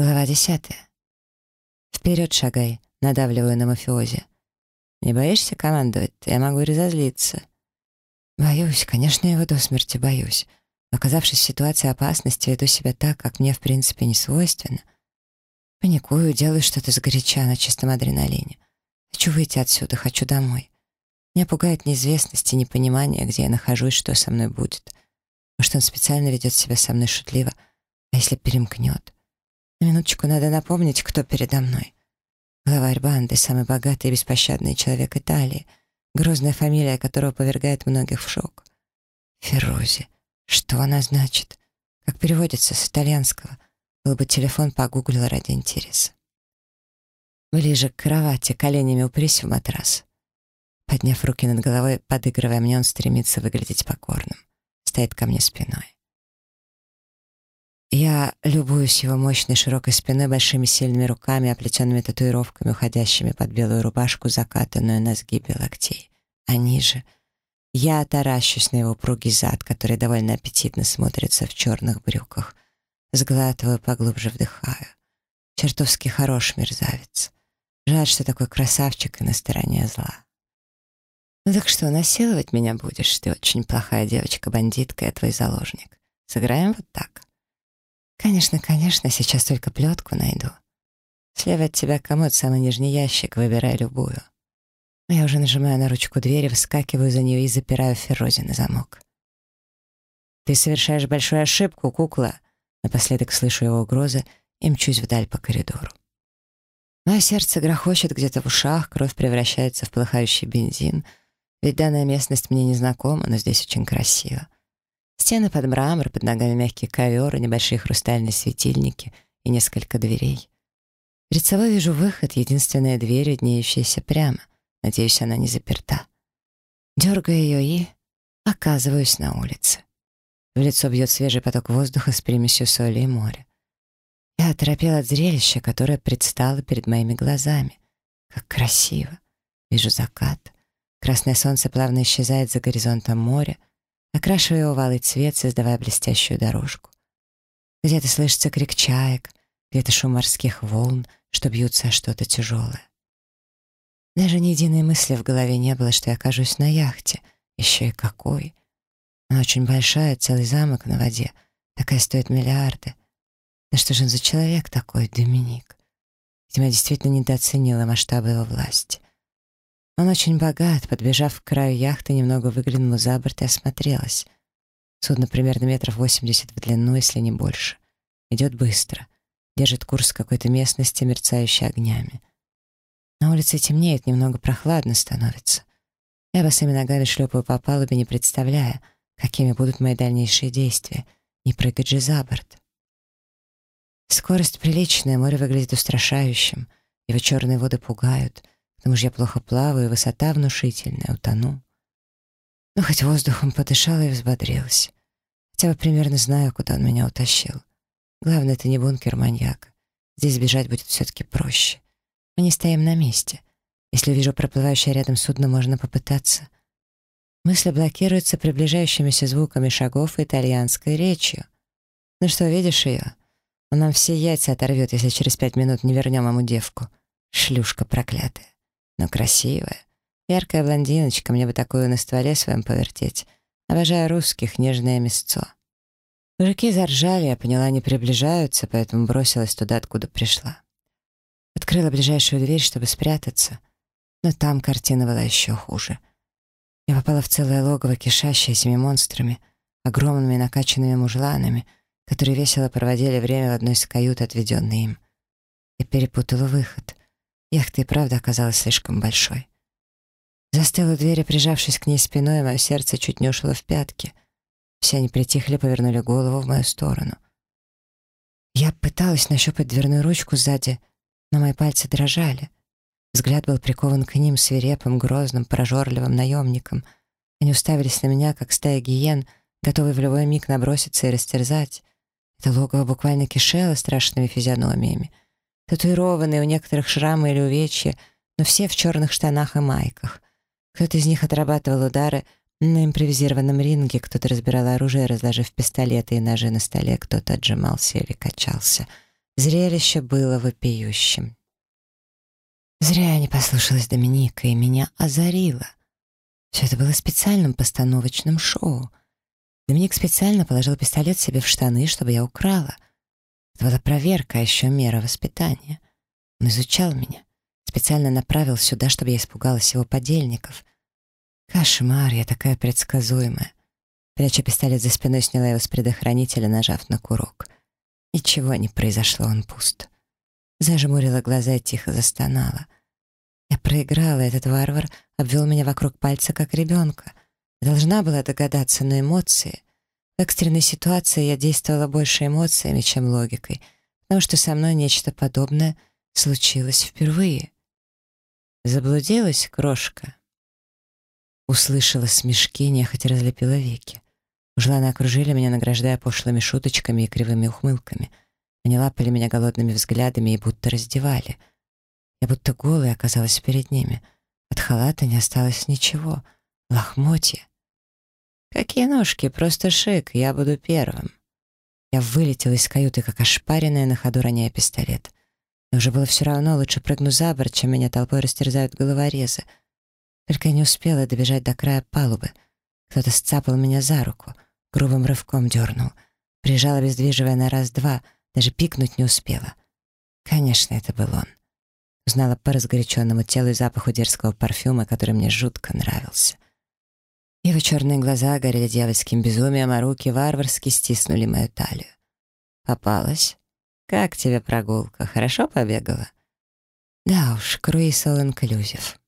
Глава десятая. «Вперед шагай», — надавливаю на мафиози. «Не боишься командовать? Я могу разозлиться». Боюсь, конечно, я его до смерти боюсь. Оказавшись в ситуации опасности, веду себя так, как мне, в принципе, не свойственно. Паникую, делаю что-то сгоряча на чистом адреналине. Хочу выйти отсюда, хочу домой. Меня пугает неизвестность и непонимание, где я нахожусь, что со мной будет. Может, он специально ведет себя со мной шутливо, а если перемкнет? Минуточку надо напомнить, кто передо мной. Главарь банды, самый богатый и беспощадный человек Италии, грозная фамилия которого повергает многих в шок. Ферузи. Что она значит? Как переводится с итальянского? Был бы телефон, погуглила ради интереса. Ближе к кровати, коленями упрись в матрас. Подняв руки над головой, подыгрывая мне, он стремится выглядеть покорным. Стоит ко мне спиной. Я любуюсь его мощной широкой спиной, большими сильными руками, оплетенными татуировками, уходящими под белую рубашку, закатанную на сгибе локтей. А ниже я таращусь на его упругий зад, который довольно аппетитно смотрится в черных брюках. Сглатываю, поглубже вдыхаю. Чертовски хорош мерзавец. Жаль, что такой красавчик и на стороне зла. Ну так что, насиловать меня будешь? Ты очень плохая девочка-бандитка, я твой заложник. Сыграем вот так. Конечно, конечно, сейчас только плетку найду. Слева от тебя комод, самый нижний ящик, выбирай любую. Я уже нажимаю на ручку двери, вскакиваю за нее и запираю Ферози на замок. «Ты совершаешь большую ошибку, кукла!» Напоследок слышу его угрозы и мчусь вдаль по коридору. Мое сердце грохочет где-то в ушах, кровь превращается в полыхающий бензин, ведь данная местность мне не знакома, но здесь очень красиво. Стены под мрамор, под ногами мягкий ковер, небольшие хрустальные светильники и несколько дверей. Перед собой вижу выход, единственная дверь, виднеющаяся прямо. Надеюсь, она не заперта. Дергаю ее и оказываюсь на улице. В лицо бьет свежий поток воздуха с примесью соли и моря. Я оторопела от зрелища, которое предстало перед моими глазами. Как красиво. Вижу закат. Красное солнце плавно исчезает за горизонтом моря — окрашивая алый цвет, создавая блестящую дорожку. Где-то слышится крик чаек, где-то шум морских волн, что бьются о что-то тяжелое. Даже ни единой мысли в голове не было, что я окажусь на яхте. Еще и какой. Она очень большая, целый замок на воде. Такая стоит миллиарды. Да что же он за человек такой, Доминик? Видимо, я действительно недооценила масштабы его власти. Он очень богат, подбежав к краю яхты, немного выглянула за борт и осмотрелась. Судно примерно метров восемьдесят в длину, если не больше. Идет быстро. Держит курс какой-то местности, мерцающей огнями. На улице темнеет, немного прохладно становится. Я босыми ногами шлепаю по палубе, не представляя, какими будут мои дальнейшие действия. Не прыгать же за борт. Скорость приличная, море выглядит устрашающим. Его черные воды пугают. К тому же я плохо плаваю, высота внушительная, утону. Но хоть воздухом подышала и взбодрилась. Хотя бы примерно знаю, куда он меня утащил. Главное, это не бункер маньяка. Здесь бежать будет все-таки проще. Мы не стоим на месте. Если увижу проплывающее рядом судно, можно попытаться. Мысли блокируются приближающимися звуками шагов и итальянской речью. «Ну что, видишь ее? Он нам все яйца оторвет, если через пять минут не вернем ему девку. Шлюшка проклятая» но красивая. Яркая блондиночка, мне бы такую на стволе своем повертеть. Обожаю русских, нежное мясцо. Мужики заржали, я поняла, они приближаются, поэтому бросилась туда, откуда пришла. Открыла ближайшую дверь, чтобы спрятаться, но там картина была еще хуже. Я попала в целое логово, кишащее этими монстрами, огромными накачанными мужланами, которые весело проводили время в одной из кают, отведенной им. Я перепутала выход. Яхта и правда оказалась слишком большой. Застыла у двери, прижавшись к ней спиной, мое сердце чуть не ушло в пятки. Все они притихли, повернули голову в мою сторону. Я пыталась нащупать дверную ручку сзади, но мои пальцы дрожали. Взгляд был прикован к ним свирепым, грозным, прожорливым наемником. Они уставились на меня, как стая гиен, готовые в любой миг наброситься и растерзать. Это логово буквально кишело страшными физиономиями — Татуированные, у некоторых шрамы или увечья, но все в черных штанах и майках. Кто-то из них отрабатывал удары на импровизированном ринге, кто-то разбирал оружие, разложив пистолеты и ножи на столе, кто-то отжимался или качался, Зрелище было вопиющим. Зря я не послушалась Доминика, и меня озарило. Все это было специальным постановочным шоу. Доминик специально положил пистолет себе в штаны, чтобы я украла. Это была проверка, а еще мера воспитания. Он изучал меня, специально направил сюда, чтобы я испугалась его подельников. Кошмар, я такая предсказуемая. Пряча пистолет за спиной, сняла его с предохранителя, нажав на курок. Ничего не произошло, он пуст. Зажмурила глаза и тихо застонала. Я проиграла, этот варвар обвел меня вокруг пальца, как ребенка. Должна была догадаться на эмоции. В экстренной ситуации я действовала больше эмоциями, чем логикой, потому что со мной нечто подобное случилось впервые. Заблудилась крошка. Услышала смешки, нехотя разлепила веки. Мужланы окружили меня, награждая пошлыми шуточками и кривыми ухмылками. Они лапали меня голодными взглядами и будто раздевали. Я будто голая оказалась перед ними. От халата не осталось ничего. Лохмотья. «Какие ножки, просто шик, я буду первым». Я вылетела из каюты, как ошпаренная, на ходу роняя пистолет. Но уже было все равно, лучше прыгну за борт, чем меня толпой растерзают головорезы. Только я не успела добежать до края палубы. Кто-то сцапал меня за руку — грубым рывком дернул. Прижал, обездвиживая на раз-два, даже пикнуть не успела. Конечно, это был он. Узнала по разгоряченному телу и запаху дерзкого парфюма, который мне жутко нравился. Его черные глаза горели дьявольским безумием, а руки варварски стиснули мою талию. «Попалась? Как тебе прогулка? Хорошо побегала?» «Да уж, круиз all inclusive».